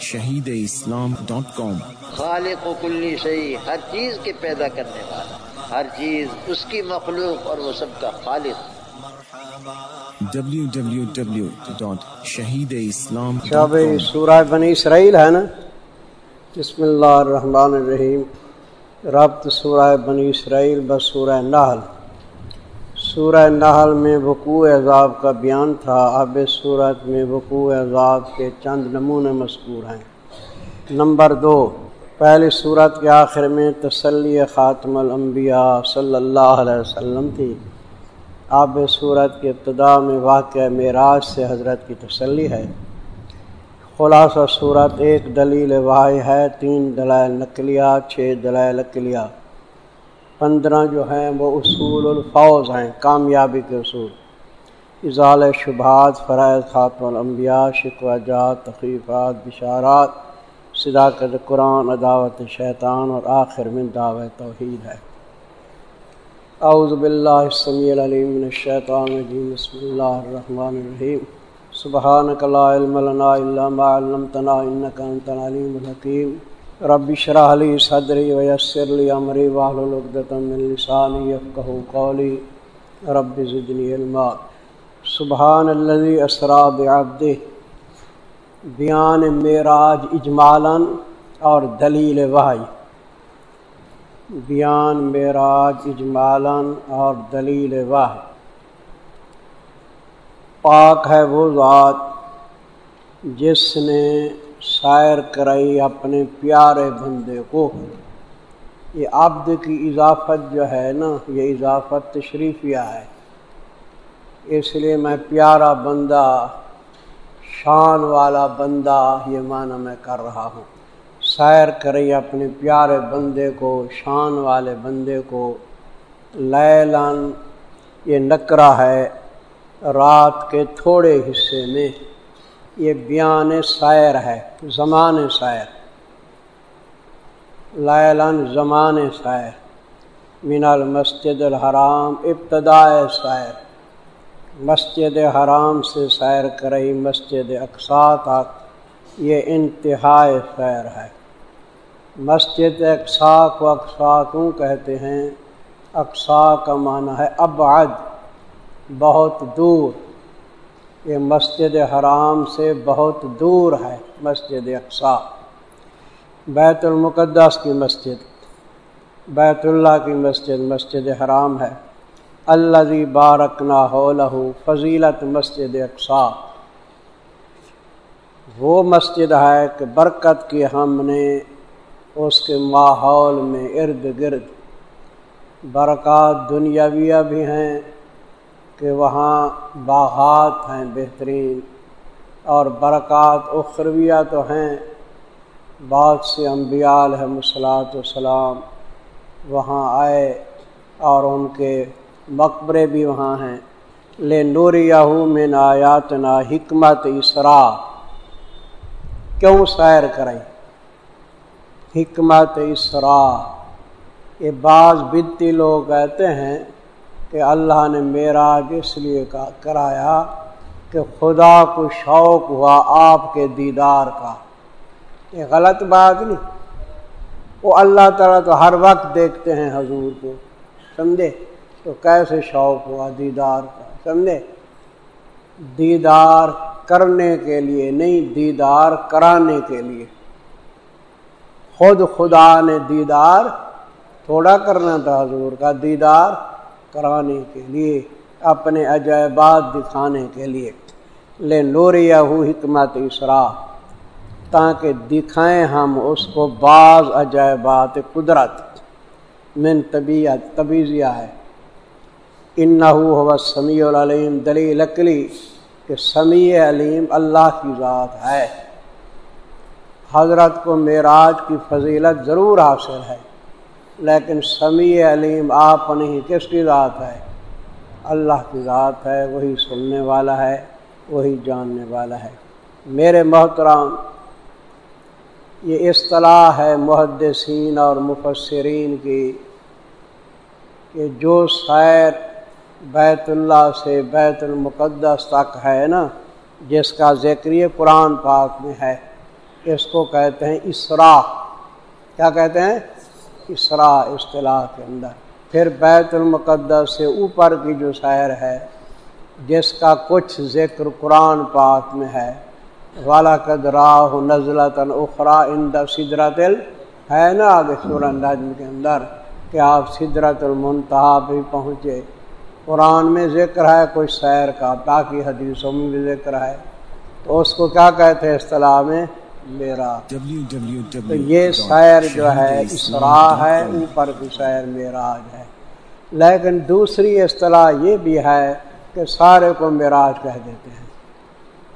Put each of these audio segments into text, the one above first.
شہید اسلام ڈاٹ کام۔ خالق و کلی شہی ہر چیز کے پیدا کرنے والا ہر چیز اس کی مخلوق اور وہ سب کا خالق۔ www.شہیداسلام بھائی سورہ بنی اسرائیل ہے نا؟ بسم اللہ الرحمن الرحیم۔ ربط سورہ بنی اسرائیل بس سورہ نحل۔ سورہ نحل میں وقوع عذاب کا بیان تھا۔ اب صورت میں وقوع عذاب کے چند نمونے مذکور ہیں۔ نمبر دو، پہلی صورت کے آخر میں تسلی خاتم الانبیاء صلی اللہ علیہ وسلم تھی۔ آب صورت کے ابتدا میں واقع معراج سے حضرت کی تسلی ہے۔ خلاصہ صورت، ایک دلیل واحد ہے، تین دلائل نقلیہ، چھ دلائل اقلیہ پندرہ جو ہیں وہ اصول الفوز ہیں، کامیابی کے اصول۔ اضال شبہات، فرائض خاتم الانبیاء، شکوہ جات تخیفات بشارات، صداقت قرآن، عداوت شیطان اور آخر میں دعوت توحید ہے۔ اعوذ باللہ السمیع العلیم من الشیطان الرجیم، بسم اللہ الرحمن الرحیم۔ سبحانک لا علم لنا الا ما علمتنا انک انت العلیم الحکیم۔ رب اشرح لي صدری ويسر لي امری واحلل عقدۃ من لسانی يفقهوا قولی رب زدنی علما. سبحان الذي اسرا بعبده. بیان معراج اجمالا اور دلیل وحی. بیان معراج اجمالاً اور دلیل واہ پاک ہے وہ ذات جس نے شاعر کرائی اپنے پیارے بندے کو۔ یہ عبد کی اضافت جو ہے نا، یہ اضافت تشریفیہ ہے۔ اس لیے میں پیارا بندہ، شان والا بندہ یہ معنی میں کر رہا ہوں۔ سیر کرے اپنے پیارے بندے کو، شان والے بندے کو۔ لیلان یہ نکرا ہے رات کے تھوڑے حصے میں۔ یہ بیان سیر ہے، زمان سیر لیلان زمان سیر من المسجد الحرام ابتدائے سیر مسجد حرام سے سیر کرئی مسجد اقسا تک۔ یہ انتہائی سیر ہے۔ مسجد اقسا کو اقسا کیوں کہتے ہیں؟ اقسا کا معنی ہے ابعد، بہت دور۔ یہ مسجد حرام سے بہت دور ہے مسجد اقسا بیت المقدس کی مسجد، بیت اللہ کی مسجد مسجد حرام ہے۔ اللہ بارکنا ہو لہو فضیلت مسجد اقسا وہ مسجد ہے کہ برکت کی ہم نے اس کے ماحول میں ارد گرد۔ برکات دنیاویہ بھی ہیں کہ وہاں باغات ہیں بہترین اور برکات اخرویہ تو ہیں۔ بہت سے امبیال ہے مسلاط وسلام وہاں آئے اور ان کے مقبرے بھی وہاں ہیں۔ لے نوریہ میں نایات نا حکمت اسرا۔ کیوں سیر کریں؟ حکمت اسرا۔ یہ بعض بدتی لوگ کہتے ہیں کہ اللہ نے میرا اس لیے کرایا کہ خدا کو شوق ہوا آپ کے دیدار کا۔ یہ غلط بات نہیں۔ وہ اللہ تعالیٰ تو ہر وقت دیکھتے ہیں حضور کو۔ سمجھے؟ تو کیسے شوق ہوا دیدار کا؟ سمجھے؟ دیدار کرنے کے لیے نہیں، دیدار کرانے کے لیے۔ خود خدا نے دیدار تھوڑا کرنا تھا حضور کا۔ دیدار کرانے کے لیے، اپنے عجائبات دکھانے کے لیے۔ لے نوریا ہو حکمت اسرا، تاکہ دکھائیں ہم اس کو بعض عجائبات قدرت۔ من طبیعت طبیعیہ ہے۔ ان ہو سمیع العلیم، دلیل اکلی کہ سمیع علیم اللہ کی ذات ہے۔ حضرت کو معراج کی فضیلت ضرور حاصل ہے۔ لیکن سمیع علیم آپ نہیں، کس کی ذات ہے؟ اللہ کی ذات ہے، وہی سننے والا ہے، وہی جاننے والا ہے۔ میرے محترام یہ اصطلاح ہے محدثین اور مفسرین کی کہ جو سیر بیت اللہ سے بیت المقدس تک ہے نا، جس کا ذکر قرآن پاک میں ہے، اس کو کہتے ہیں اسرا کیا کہتے ہیں؟ اسرا اصطلاح کے اندر۔ پھر بیت المقدس سے اوپر کی جو سیر ہے، جس کا کچھ ذکر قرآن پاک میں ہے والا قد راہ اخرا ان سدرت ہے نا آگے سورہ نجم کے اندر، کہ آپ سدرت المنتہا بھی پہنچے۔ قرآن میں ذکر ہے کوئی سیر کا، باقی حدیثوں میں بھی ذکر ہے۔ تو اس کو کیا کہتے ہیں اصطلاح میں؟ میرا۔ تو یہ سیر جو ہے اسرا ہے اوپر کی سیر میراج ہے۔ لیکن دوسری اصطلاح یہ بھی ہے کہ سارے کو معراج کہہ دیتے ہیں۔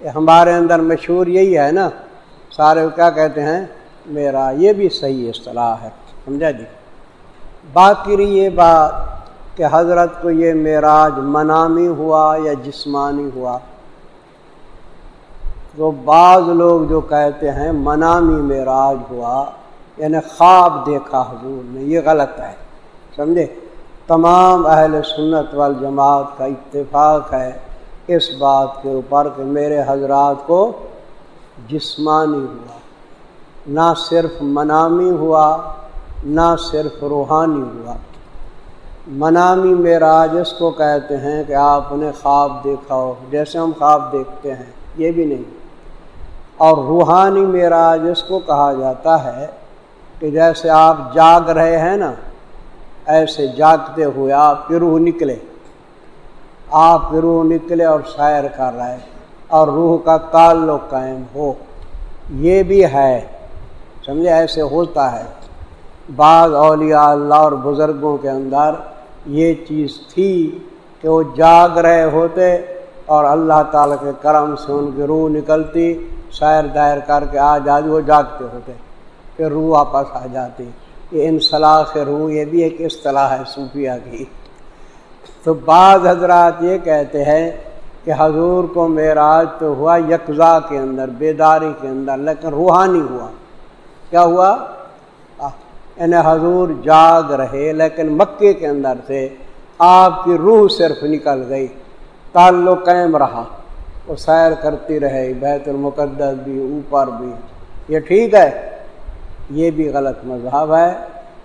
یہ ہمارے اندر مشہور یہی ہے نا سارے کیا کہتے ہیں؟ میرا۔ یہ بھی صحیح اصطلاح ہے سمجھا جی؟ باقی یہ بات کہ حضرت کو یہ معراج منامی ہوا یا جسمانی ہوا؟ تو بعض لوگ جو کہتے ہیں منامی معراج ہوا یعنی خواب دیکھا حضور نے، یہ غلط ہے، سمجھے؟ تمام اہل سنت والجماعت کا اتفاق ہے اس بات کے اوپر کہ میرے حضرات کو جسمانی ہوا، نہ صرف منامی ہوا، نہ صرف روحانی ہوا۔ منامی معراج اس کو کہتے ہیں کہ آپ نے خواب دیکھا ہو، جیسے ہم خواب دیکھتے ہیں، یہ بھی نہیں۔ اور روحانی معراج اس کو کہا جاتا ہے کہ جیسے آپ جاگ رہے ہیں نا، ایسے جاگتے ہوئے آپ کی روح نکلے۔ آپ کی روح نکلے اور شاعر کر رہے اور روح کا تعلق قائم ہو۔ یہ بھی ہے، سمجھے؟ ایسے ہوتا ہے۔ بعض اولیاء اللہ اور بزرگوں کے اندر یہ چیز تھی کہ وہ جاگ رہے ہوتے اور اللہ تعالیٰ کے کرم سے ان کی روح نکلتی۔ شاعر دائر کر کے آ جاتی وہ جاگتے ہوتے پھر روح واپس آ جاتی۔ یہ انصلاح روح، یہ بھی ایک اصطلاح ہے صوفیہ کی۔ تو بعض حضرات یہ کہتے ہیں کہ حضور کو معراج تو ہوا یکزا کے اندر، بیداری کے اندر، لیکن روحانی ہوا۔ کیا ہوا؟ یعنی حضور جاگ رہے، لیکن مکے کے اندر سے آپ کی روح صرف نکل گئی، تعلق قائم رہا۔ وہ سیر کرتی رہے، بیت المقدس بھی، اوپر بھی۔ یہ ٹھیک ہے، یہ بھی غلط مذہب ہے۔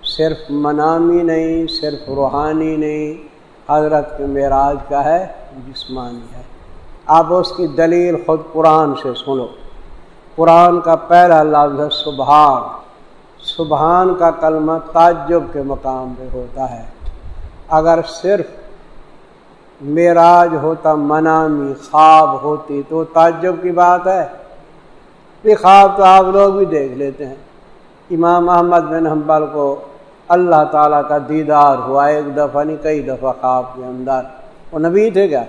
صرف منامی نہیں، صرف روحانی نہیں۔ حضرت کے معراج کا ہے، جسمانی ہے۔ اب اس کی دلیل خود قرآن سے سنو۔ قرآن کا پہلا لفظ ہے سبحان۔ سبحان کا کلمہ تعجب کے مقام پہ ہوتا ہے۔ اگر صرف معراج ہوتا، منامی خواب ہوتی تو تعجب کی بات ہے۔ یہ خواب تو آپ لوگ بھی دیکھ لیتے ہیں۔ امام احمد بن حنبل کو اللہ تعالیٰ کا دیدار ہوا ایک دفعہ نہیں، کئی دفعہ خواب کے اندر۔ وہ نبی تھے کیا؟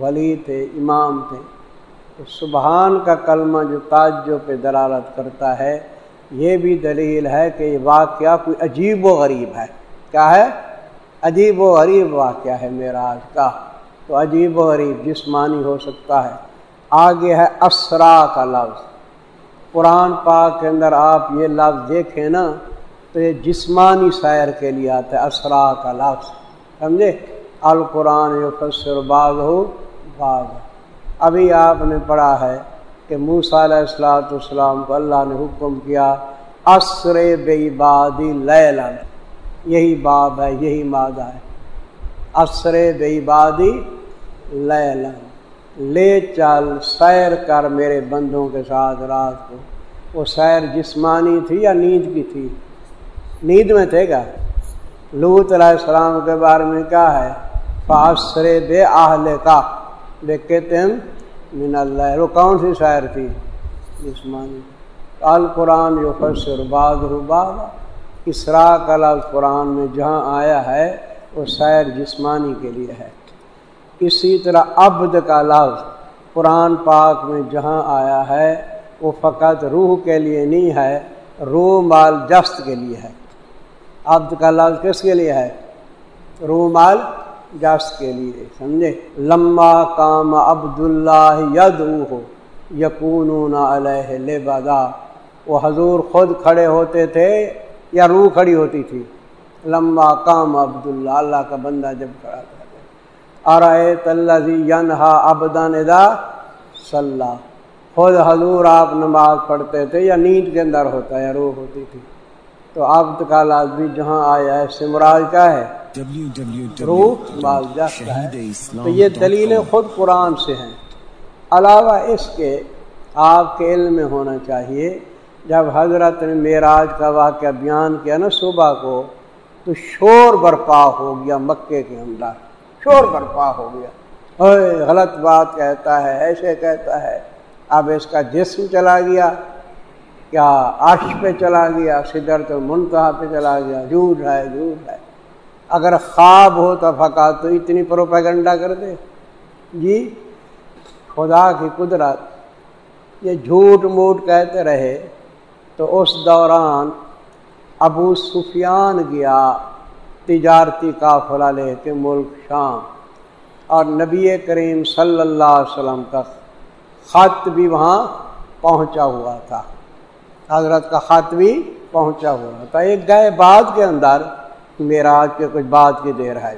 ولی تھے، امام تھے۔ تو سبحان کا کلمہ جو تعجب پہ دلالت کرتا ہے، یہ بھی دلیل ہے کہ یہ واقعہ کوئی عجیب و غریب ہے۔ کیا ہے؟ عجیب و غریب واقعہ ہے میرا آج کا۔ تو عجیب و غریب جسمانی ہو سکتا ہے۔ آگے ہے اسرا کا لفظ۔ قرآن پاک کے اندر آپ یہ لفظ دیکھیں نا، تو یہ جسمانی سیر کے لیے آتا ہے، اسرا کا لفظ۔ سمجھے؟ القرآن فصر باز ہو باز ابھی آپ نے پڑھا ہے کہ موسا علیہ السلاۃ السلام کو اللہ نے حکم کیا عصر بے بادی لیلن یہی باب ہے، یہی مادہ ہے۔ عصر بے بادی لیلن لے چل، سیر کر میرے بندوں کے ساتھ رات کو۔ وہ سیر جسمانی تھی یا نیند کی تھی؟ نیند میں تھے گا۔ لوت علیہ السلام کے بارے میں کیا ہے؟ فاصر بے آہل کا۔ بے کہتے من اللہ۔ وہ کون سی شاعر تھی؟ جسمانی۔ القرآن جو فصر بعض ہو اسرا کا لفظ قرآن میں جہاں آیا ہے وہ شاعر جسمانی کے لیے ہے۔ اسی طرح عبد کا لفظ قرآن پاک میں جہاں آیا ہے وہ فقط روح کے لیے نہیں ہے، روح مال جست کے لیے ہے۔ عبد کا لفظ کس کے لیے ہے؟ رومال جس کے لیے، سمجھے؟ لمبا کام عبد اللہ ید ہو یقون علیہ لبدا۔ وہ حضور خود کھڑے ہوتے تھے یا روح کھڑی ہوتی تھی۔ لمبا کام عبد اللہ اللہ کا بندہ جب کھڑا تھا۔ ارائے تلزی ینہا ابدان ادا صلاح خود حضور آپ نماز پڑھتے تھے یا نیند کے اندر ہوتا ہے یا روح ہوتی تھی۔ تو اب کا لازمی جہاں آیا ہے سمراج کا ہے؟ روح ہے۔ تو یہ دلیلیں خود قرآن سے ہیں۔ علاوہ اس کے آپ کے علم میں ہونا چاہیے۔ جب حضرت نے معراج کا واقعہ بیان کیا نا صبح کو، تو شور برپا ہو گیا مکے کے اندر۔ شور برپا ہو گیا۔ غلط بات کہتا ہے، ایسے کہتا ہے۔ اب اس کا جسم چلا گیا، کیا عرش پہ چلا گیا صدر تو منتہا پہ چلا گیا۔ جھوٹ ہے جھوٹ ہے۔ اگر خواب ہو تو پھکا تو اتنی پروپیگنڈا کر دے۔ جی خدا کی قدرت، یہ جھوٹ موٹ کہتے رہے۔ تو اس دوران ابو سفیان گیا، تجارتی قافلہ لے کے ملک شام، اور نبی کریم صلی اللہ علیہ وسلم کا خط بھی وہاں پہنچا ہوا تھا۔ حضرت کا خط بھی پہنچا ہوا تھا۔ ایک گئے بعد کے اندر میرا آج کے کچھ بات کی دیر ہے۔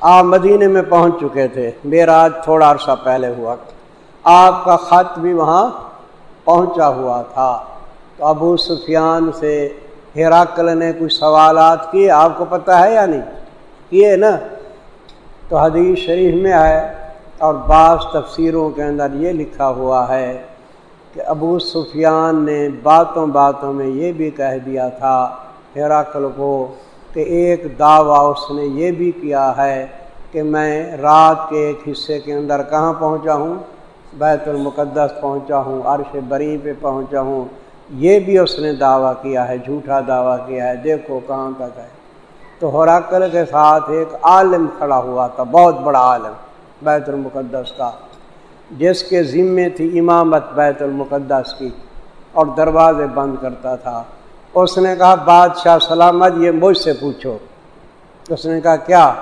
آپ مدینے میں پہنچ چکے تھے۔ میرا آج تھوڑا عرصہ پہلے ہوا۔ آپ کا خط بھی وہاں پہنچا ہوا تھا۔ تو ابو سفیان سے ہیراکل نے کچھ سوالات کیے، آپ کو پتہ ہے یا نہیں؟ کیے نا؟ تو حدیث شریف میں ہے اور بعض تفسیروں کے اندر یہ لکھا ہوا ہے کہ ابو سفیان نے باتوں باتوں میں یہ بھی کہہ دیا تھا ہیراکل کو کہ ایک دعویٰ اس نے یہ بھی کیا ہے کہ میں رات کے ایک حصے کے اندر کہاں پہنچا ہوں؟ بیت المقدس پہنچا ہوں، عرش بری پہ پہنچا ہوں۔ یہ بھی اس نے دعویٰ کیا ہے، جھوٹا دعویٰ کیا ہے۔ دیکھو کہاں تک ہے۔ تو ہراکل کے ساتھ ایک عالم کھڑا ہوا تھا، بہت بڑا عالم، بیت المقدس کا، جس کے ذمے تھی امامت بیت المقدس کی اور دروازے بند کرتا تھا۔ اس نے کہا، بادشاہ سلامت، یہ مجھ سے پوچھو۔ اس نے کہا، کیا؟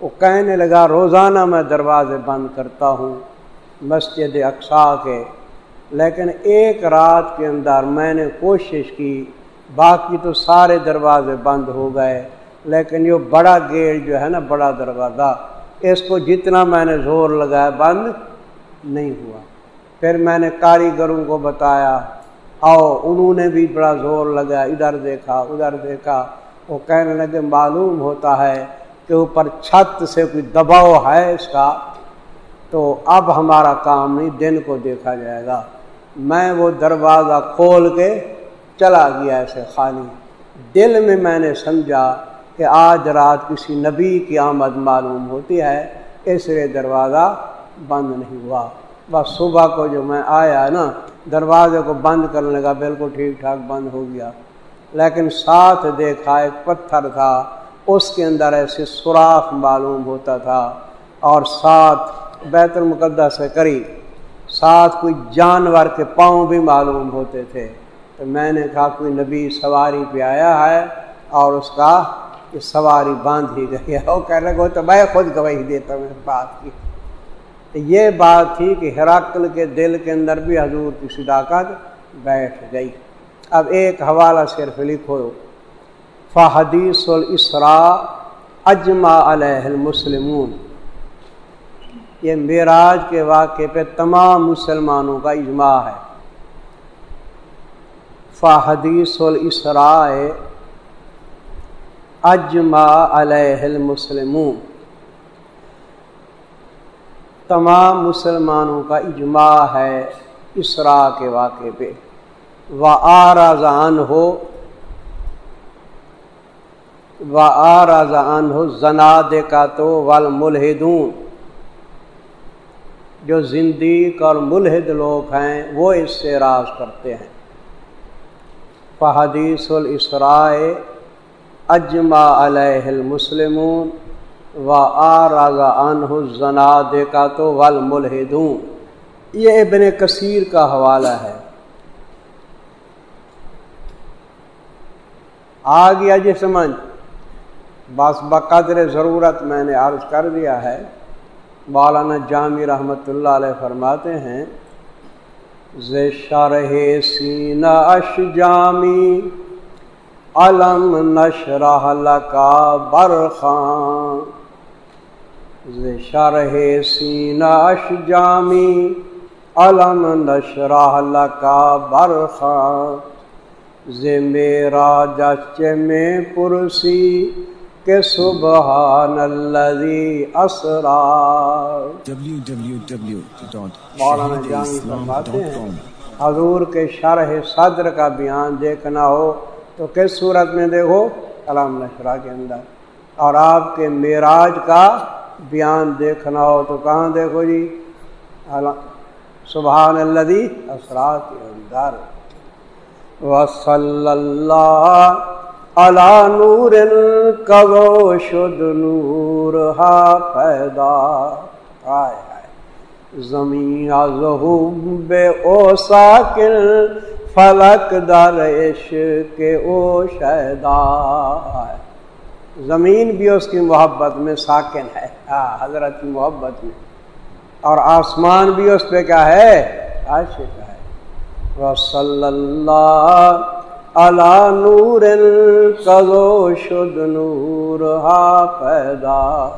وہ کہنے لگا، روزانہ میں دروازے بند کرتا ہوں۔ مسجد اقسا کے۔ لیکن ایک رات کے اندر میں نے کوشش کی، باقی تو سارے دروازے بند ہو گئے۔ لیکن یہ بڑا گیٹ جو ہے نا، بڑا دروازہ، اس کو جتنا میں نے زور لگایا بند نہیں ہوا۔ پھر میں نے کاریگروں کو بتایا، آؤ، انہوں نے بھی بڑا زور لگا ادھر دیکھا ادھر دیکھا۔ وہ کہنے لگے، معلوم ہوتا ہے کہ اوپر چھت سے کوئی دباؤ ہے اس کا۔ تو اب ہمارا کام نہیں، دن کو دیکھا جائے گا۔ میں وہ دروازہ کھول کے چلا گیا ایسے خالی دل میں میں نے سمجھا کہ آج رات کسی نبی کی آمد معلوم ہوتی ہے، اس لیے دروازہ بند نہیں ہوا۔ بس صبح کو جو میں آیا نا، دروازے کو بند کرنے لگا، بالکل ٹھیک ٹھاک بند ہو گیا۔ لیکن ساتھ دیکھا ایک پتھر تھا، اس کے اندر ایسے سوراخ معلوم ہوتا تھا اور ساتھ بیت المقدس سے قریب۔ ساتھ کوئی جانور کے پاؤں بھی معلوم ہوتے تھے۔ تو میں نے کہا، کوئی نبی سواری پہ آیا ہے اور اس کا یہ سواری باندھ ہی گئی ہے۔ وہ کہہ رہے تو میں خود گواہی دیتا ہوں اس بات کی۔ یہ بات تھی کہ ہراکل کے دل کے اندر بھی حضور کی صداقت بیٹھ گئی۔ اب ایک حوالہ صرف لکھو۔ فحدیث الاسرا اجما علیہ المسلمون۔ یہ معراج کے واقعے پہ تمام مسلمانوں کا اجماع ہے۔ فحدیث الاسراء اجما علیہ المسلمون۔ تمام مسلمانوں کا اجماع ہے اسرا کے واقعے پہ۔ و آرازان ہو و آرازان ہو زناد کا تو ول ملحدون جو زندیق اور ملحد لوگ ہیں، وہ اس سے راز کرتے ہیں۔ فحدیث الاسرائے اجما علیہ المسلمون و آ دیکھا تو ول ملحدوں یہ ابن کثیر کا حوالہ ہے۔ آ گیا جی سمجھ۔ بس بقدر ضرورت میں نے عرض کر دیا ہے۔ مولانا جامع رحمۃ اللہ علیہ فرماتے ہیں شرح سینہ اش جامی، علم نشرح لکا برخان شرح سینہ اش جامی، علم نشرح لکا برخان ز میرا جچ میں پرسی کہ سبحان الذی اسرا۔ مولانا جانی فرماتے ہیں حضور کے شرح صدر کا بیان دیکھنا ہو تو کس صورت میں دیکھو؟ کلام نشرا کے اندر۔ اور آپ کے معراج کا بیان دیکھنا ہو تو کہاں دیکھو جی؟ سبحان الذی اسرا کے اندر۔ وصلی اللہ علا نور کبو شد نور ہا پیدا۔ آئے زمین بے او ساکن، فلک در عشق او شہدا زمین بھی اس کی محبت میں ساکن ہے۔ حضرت کی محبت میں۔ اور آسمان بھی اس پہ کیا ہے؟ عاشق ہے۔ وصلی اللہ علا نور کزو شد نور ہا پیدا۔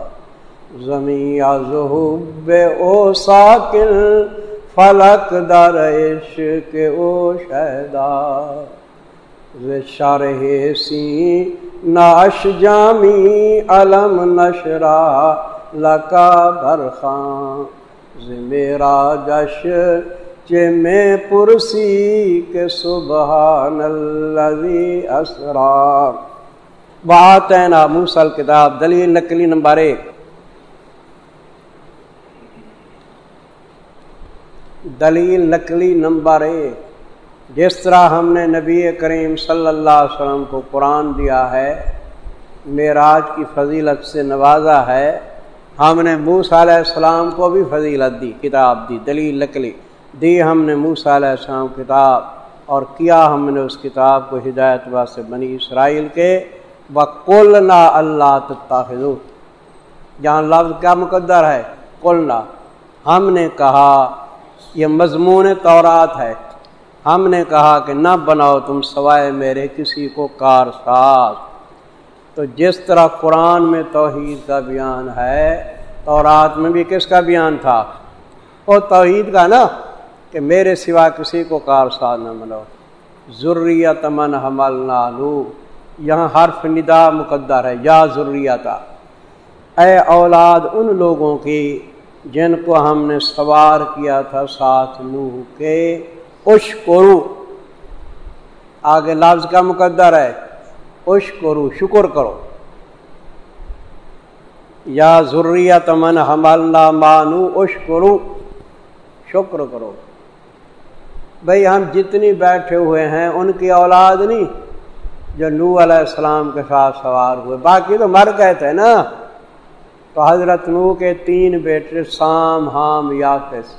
زمین ظہب او ساکن، فلک در عشق او شہدا شرح سی ناش جامی، علم نشرا، لکا برخان میرا جش میں پرسی کے سبحان الذی اسرا۔ بات ہے نا موسل کتاب دلیل نقلی نمبر ایک۔ دلیل نقلی نمبر ایک۔ جس طرح ہم نے نبی کریم صلی اللہ علیہ وسلم کو قرآن دیا ہے، معراج کی فضیلت سے نوازا ہے، ہم نے موس علیہ السلام کو بھی فضیلت دی، کتاب دی، دلیل نقلی۔ دی ہم نے موسا علیہ السلام کتاب اور کیا ہم نے اس کتاب کو ہدایت واسطے بنی اسرائیل کے؟ بکل نا اللہ تاخذ جہاں لفظ کیا مقدر ہے؟ کلنا ہم نے کہا، یہ مضمون تورات ہے۔ ہم نے کہا کہ نہ بناؤ تم سوائے میرے کسی کو کار ساز۔ تو جس طرح قرآن میں توحید کا بیان ہے، تورات میں بھی کس کا بیان تھا؟ وہ توحید کا نا؟ کہ میرے سوا کسی کو کار ساتھ نہ ملو ضروریت من حمل نالو یہاں حرف ندا مقدر ہے۔ یا ضروریت اے اولاد ان لوگوں کی جن کو ہم نے سوار کیا تھا ساتھ نوح کے اش کرو آگے لفظ کا مقدر ہے۔ اش کرو شکر کرو۔ یا ضروریت من حمل نہ مانو اش کرو شکر کرو۔ بھئی ہم جتنی بیٹھے ہوئے ہیں، ان کی اولاد نہیں جو نو علیہ السلام کے ساتھ سوار ہوئے۔ باقی تو مر گئے تھے نا۔ تو حضرت نو کے تین بیٹے سام حام یافس۔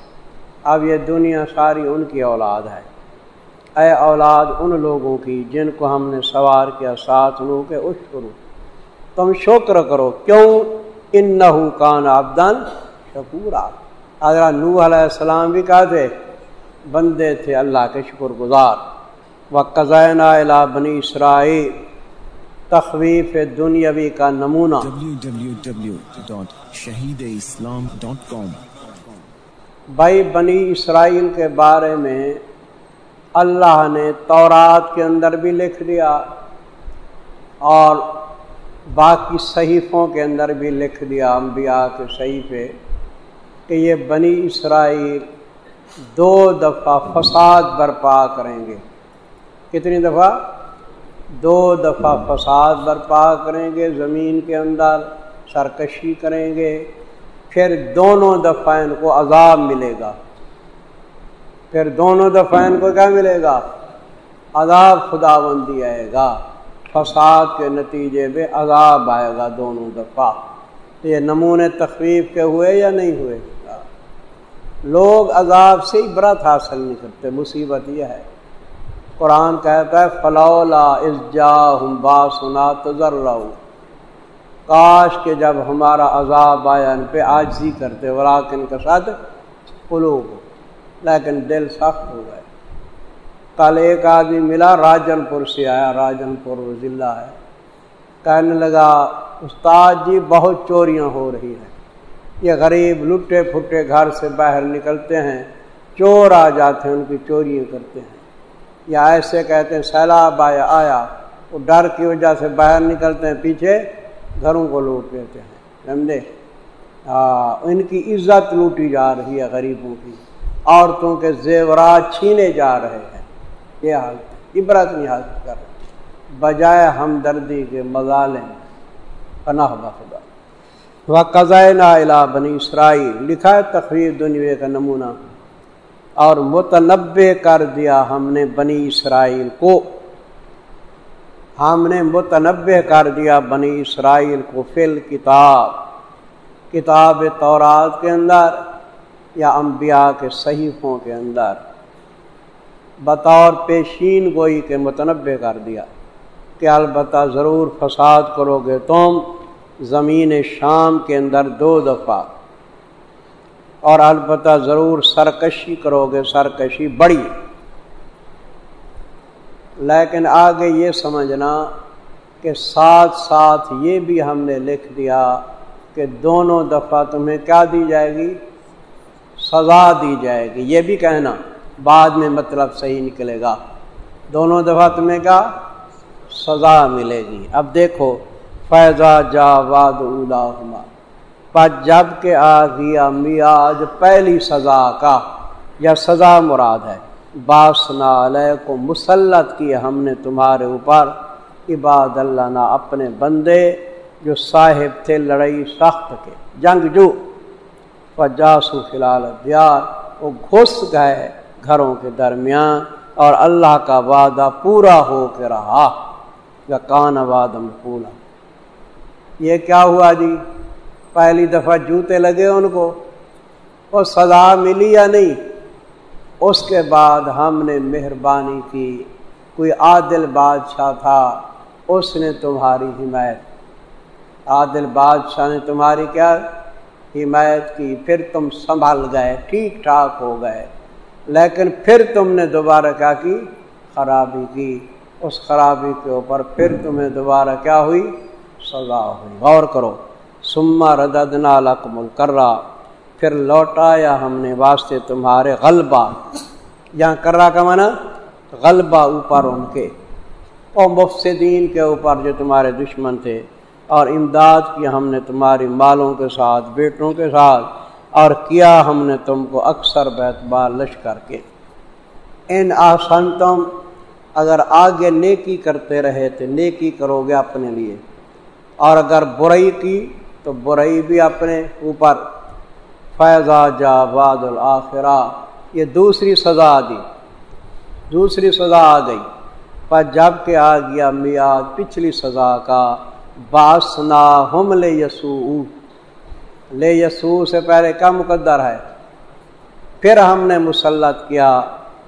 اب یہ دنیا ساری ان کی اولاد ہے۔ اے اولاد ان لوگوں کی جن کو ہم نے سوار کیا ساتھ نو کے اش کرو تم شکر کرو۔ کیوں؟ ان نہ کان آبدن شکورا۔ حضرت نو علیہ السلام بھی کہا تھے بندے تھے اللہ کے شکر گزار۔ و قزائنا بنی اسرائیل تخویف دنیاوی کا نمونہ۔ بھائی بنی اسرائیل کے بارے میں اللہ نے تورات کے اندر بھی لکھ دیا اور باقی صحیفوں کے اندر بھی لکھ دیا انبیاء کے صحیفے کہ یہ بنی اسرائیل دو دفعہ فساد برپا کریں گے۔ کتنی دفعہ؟ دو دفعہ فساد برپا کریں گے، زمین کے اندر سرکشی کریں گے، پھر دونوں دفعہ ان کو عذاب ملے گا۔ پھر دونوں دفعہ ان کو کیا ملے گا؟ عذاب خدا بندی آئے گا۔ فساد کے نتیجے میں عذاب آئے گا دونوں دفعہ۔ یہ نمونے تخریف کے ہوئے یا نہیں ہوئے؟ لوگ عذاب سے عبرت حاصل نہیں کرتے، مصیبت یہ ہے۔ قرآن کہتا ہے، فلولا از جا ہم با سنا تو کاش کے جب ہمارا عذاب آیا، ان پہ آجزی کرتے وراکن کے ساتھ قلوب۔ لیکن دل سخت ہو گئے۔ کل ایک آدمی ملا، راجن پور سے آیا، راجن پور ضلع ہے۔ کہنے لگا، استاد جی بہت چوریاں ہو رہی ہیں۔ یہ غریب لٹے پھٹے گھر سے باہر نکلتے ہیں، چور آ جاتے ہیں، ان کی چوری کرتے ہیں۔ یا ایسے کہتے ہیں، سیلاب آیا آیا۔ وہ ڈر کی وجہ سے باہر نکلتے ہیں، پیچھے گھروں کو لوٹ لیتے ہیں۔ سمجھے؟ ہاں ان کی عزت لوٹی جا رہی ہے غریبوں کی۔ عورتوں کے زیورات چھینے جا رہے ہیں۔ یہ حالت عبرت نہیں حاصل کر رہے۔ بجائے ہمدردی کے مظالم، پناہ بخدا۔ وہ قزائے نا بنی اسرائیل، لکھا ہے تقریر دنیا کا نمونہ۔ اور متنبع کر دیا ہم نے بنی اسرائیل کو۔ ہم نے متنبع کر دیا بنی اسرائیل کو فل کتاب کتاب تورات کے اندر یا انبیاء کے صحیفوں کے اندر۔ بطور پیشین گوئی کے متنبع کر دیا۔ کہ البتہ ضرور فساد کرو گے تم۔ زمین شام کے اندر دو دفعہ۔ اور البتہ ضرور سرکشی کرو گے، سرکشی بڑی۔ لیکن آگے یہ سمجھنا کہ ساتھ ساتھ یہ بھی ہم نے لکھ دیا کہ دونوں دفعہ تمہیں کیا دی جائے گی؟ سزا دی جائے گی۔ یہ بھی کہنا، بعد میں مطلب صحیح نکلے گا۔ دونوں دفعہ تمہیں کیا؟ سزا ملے گی۔ اب دیکھو فیضا جا واد پر جبکہ آ گیا میاج پہلی سزا کا یا سزا مراد ہے، باسنا علیہ کو مسلط کی ہم نے تمہارے اوپر، عباد اللہ نا اپنے بندے جو صاحب تھے لڑائی سخت کے۔ جنگ جو۔ جاسو فی الحال دیار، وہ گھس گئے گھروں کے درمیان اور اللہ کا وعدہ پورا ہو کے رہا۔ یا کان وادم پورا یہ کیا ہوا جی؟ پہلی دفعہ جوتے لگے ان کو۔ وہ سزا ملی یا نہیں؟ اس کے بعد ہم نے مہربانی کی۔ کوئی عادل بادشاہ تھا، اس نے تمہاری حمایت۔ عادل بادشاہ نے تمہاری کیا حمایت کی؟ پھر تم سنبھل گئے، ٹھیک ٹھاک ہو گئے۔ لیکن پھر تم نے دوبارہ کیا کی؟ خرابی کی۔ اس خرابی کے اوپر پھر تمہیں دوبارہ کیا ہوئی؟ سزا ہوئی۔ غور کرو۔ سما ردنا لقم کر رہا پھر لوٹایا ہم نے واسطے تمہارے غلبہ۔ یہاں کر رہا کا مانا غلبہ اوپر ان کے۔ اور مفسدین کے اوپر جو تمہارے دشمن تھے۔ اور امداد کی ہم نے تمہاری مالوں کے ساتھ، بیٹوں کے ساتھ۔ اور کیا ہم نے تم کو اکثر بیت بال لشکر کے۔ ان آسان تم اگر آگے نیکی کرتے رہے تھے نیکی کرو گے اپنے لیے۔ اور اگر برائی کی تو برائی بھی اپنے اوپر۔ فیضا جا باد الآخرہ یہ دوسری سزا دی۔ دوسری سزا آ گئی۔ پر جبکہ آ گیا میاد پچھلی سزا کا۔ باسنا ہم لے یسو لے یسو سے پہلے کیا مقدر ہے؟ پھر ہم نے مسلط کیا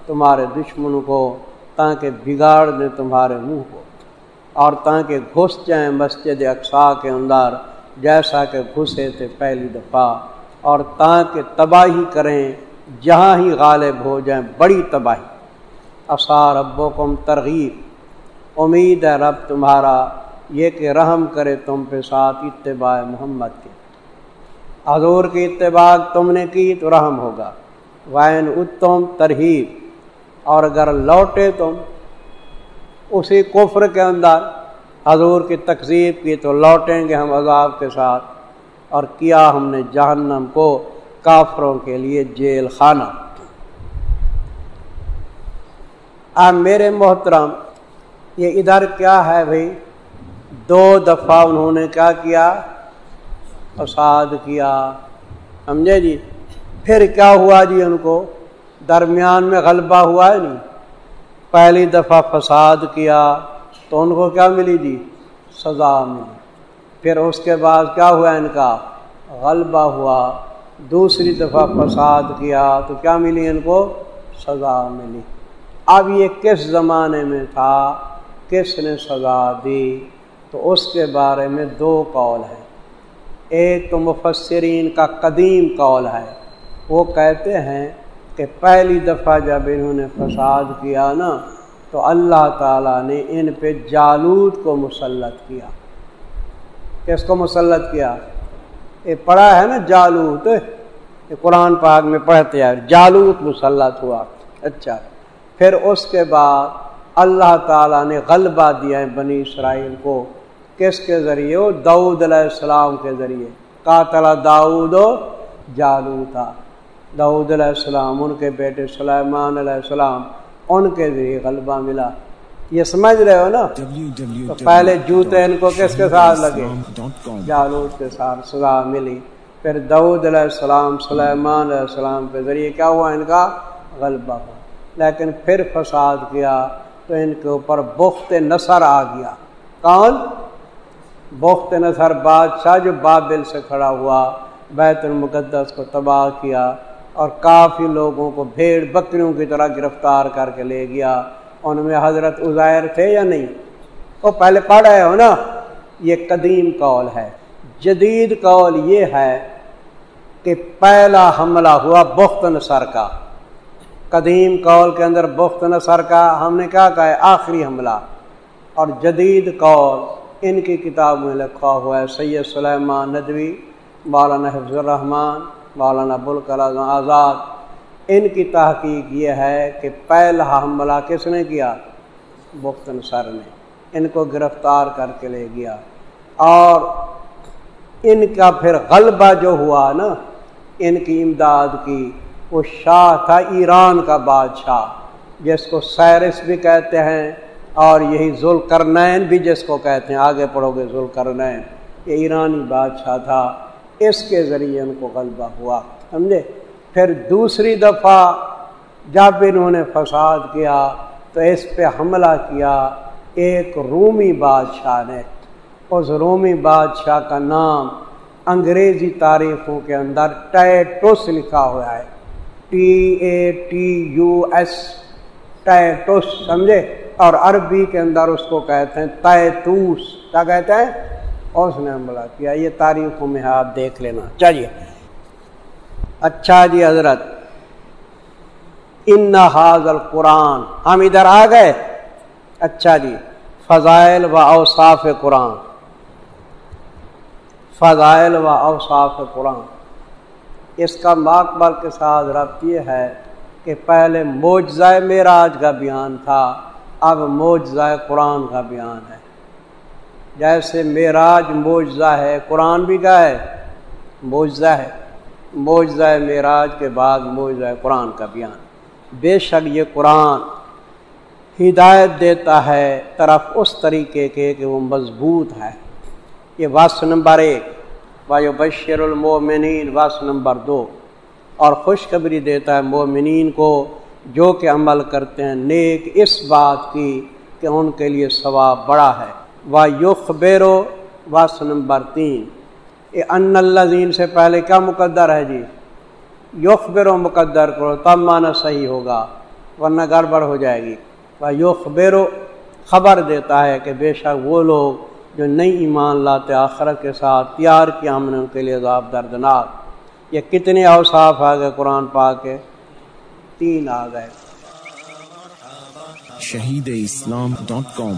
تمہارے دشمن کو تاکہ بگاڑ دیں تمہارے منہ کو۔ اور تاکہ گھس جائیں مسجد اقسا کے اندر جیسا کہ گھسے تھے پہلی دفعہ اور تاکہ تباہی کریں جہاں ہی غالب ہو جائیں بڑی تباہی اثار ابو کم ترغیب امید ہے رب تمہارا یہ کہ رحم کرے تم پہ ساتھ اتباع محمد کے حضور کی اتباع تم نے کی تو رحم ہوگا وائن اتم ترہیب اور اگر لوٹے تم اسی کفر کے اندر حضور کی تقسیب کی تو لوٹیں گے ہم عذاب کے ساتھ اور کیا ہم نے جہنم کو کافروں کے لیے جیل خانہ۔ اب میرے محترم، یہ ادھر کیا ہے بھائی؟ دو دفعہ انہوں نے کیا کیا؟ فساد کیا۔ سمجھے جی؟ پھر کیا ہوا جی ان کو؟ درمیان میں غلبہ ہوا ہے نہیں؟ پہلی دفعہ فساد کیا تو ان کو کیا ملی جی؟ سزا ملی۔ پھر اس کے بعد کیا ہوا ان کا؟ غلبہ ہوا۔ دوسری دفعہ فساد کیا تو کیا ملی ان کو؟ سزا ملی۔ اب یہ کس زمانے میں تھا؟ کس نے سزا دی؟ تو اس کے بارے میں دو قول ہیں۔ ایک تو مفسرین کا قدیم قول ہے۔ وہ کہتے ہیں کہ پہلی دفعہ جب انہوں نے فساد کیا نا، تو اللہ تعالیٰ نے ان پہ جالود کو مسلط کیا۔ کس کو مسلط کیا؟ یہ پڑا ہے نا جالوت۔ یہ قرآن پاک میں پڑھتے ہیں، جالوت مسلط ہوا۔ اچھا۔ پھر اس کے بعد اللہ تعالیٰ نے غلبہ دیا ہے بنی اسرائیل کو۔ کس کے ذریعے؟ وہ دعود علیہ السلام کے ذریعے۔ قاتل داود و جالو تھا داود علیہ السلام، ان کے بیٹے سلیمان علیہ السلام، ان کے ذریعے غلبہ ملا۔ یہ سمجھ رہے ہو نا؟ تو پہلے جوتے ان کو کس کے ساتھ لگے؟ جالوت کے ساتھ سزا ملی۔ پھر دعود علیہ السلام، سلیمان علیہ السلام کے ذریعے کیا ہوا؟ ان کا غلبہ ہوا۔ لیکن پھر فساد کیا تو ان کے اوپر بخت نثر آ گیا۔ کون؟ بخت نثر بادشاہ جو بابل سے کھڑا ہوا، بیت المقدس کو تباہ کیا۔ اور کافی لوگوں کو بھیڑ بکریوں کی طرح گرفتار کر کے لے گیا۔ ان میں حضرت عزیر تھے یا نہیں؟ وہ پہلے پڑھ رہے ہو نا؟ یہ قدیم قول ہے۔ جدید قول یہ ہے کہ پہلا حملہ ہوا بخت نصر کا۔ قدیم قول کے اندر بخت نصر کا ہم نے کیا کہا ہے؟ آخری حملہ۔ اور جدید قول ان کی کتاب میں لکھا ہوا ہے۔ سید سلیمان ندوی، مولانا حفظ الرحمان مولانا ابوالکلام آزاد، ان کی تحقیق یہ ہے کہ پہلا حملہ کس نے کیا؟ بختن سر نے۔ ان کو گرفتار کر کے لے گیا۔ اور ان کا پھر غلبہ جو ہوا نا، ان کی امداد کی، وہ شاہ تھا ایران کا بادشاہ، جس کو سیرس بھی کہتے ہیں اور یہی ذوالقرنین بھی جس کو کہتے ہیں۔ آگے پڑھو گے ذوالقرنین۔ یہ ایرانی بادشاہ تھا۔ اس کے ذریعے ان کو غلبہ ہوا، سمجھے؟ پھر دوسری دفعہ جب انہوں نے فساد کیا تو اس پہ حملہ کیا ایک رومی بادشاہ نے۔ اس رومی بادشاہ کا نام انگریزی تاریخوں کے اندر ٹیٹوس لکھا ہوا ہے۔ T A T U S, ٹیٹوس، سمجھے؟ اور عربی کے اندر اس کو کہتے ہیں تیتوس۔ کیا کہتے ہیں؟ اس نے حملہ کیا یہ تاریخوں میں آپ دیکھ لینا۔ چلیے۔ اچھا جی حضرت۔ ان حاض القرآن۔ ہم ادھر آ گئے۔ اچھا جی۔ فضائل و اوصاف قرآن۔ فضائل و اوصاف قرآن۔ اس کا ماکبل کے ساتھ ربط یہ ہے کہ پہلے موجزۂ معراج کا بیان تھا، اب موجزۂ قرآن کا بیان ہے۔ جیسے معراج معجزہ ہے، قرآن بھی کا ہے، معجزہ ہے۔ معجزہ معراج کے بعد معجزہ قرآن کا بیان۔ بے شک یہ قرآن ہدایت دیتا ہے طرف اس طریقے کے کہ وہ مضبوط ہے۔ یہ وس نمبر ایک۔ وایو بشیر المومنین وس نمبر دو۔ اور خوشخبری دیتا ہے مومنین کو جو کہ عمل کرتے ہیں۔ نیک اس بات کی کہ ان کے لیے ثواب بڑا ہے۔ و یخ بیرو وس نمبر تین یہ ان اللہ سے پہلے کیا مقدر ہے جی؟ یخ بیرو مقدر کرو تب مانا صحیح ہوگا، ورنہ گڑبڑ ہو جائے گی۔ وہ یخ بیرو خبر دیتا ہے کہ بے شک وہ لوگ جو نئی ایمان لاتے آخرت کے ساتھ تیار کیا ہم نے ان کے لیے عذاب دردناک۔ یہ کتنے اوصاف آ گئے قرآن پا کے؟ تین آ گئے شہید اسلام ڈاٹ کام۔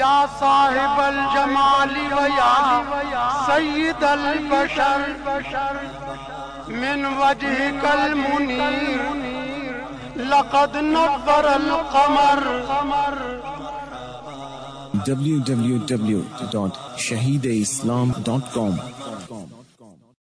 یا صاحب الجمال و یا سید البشر، من وجه کل منیر لقد نظر القمر۔ www.shahideislam.com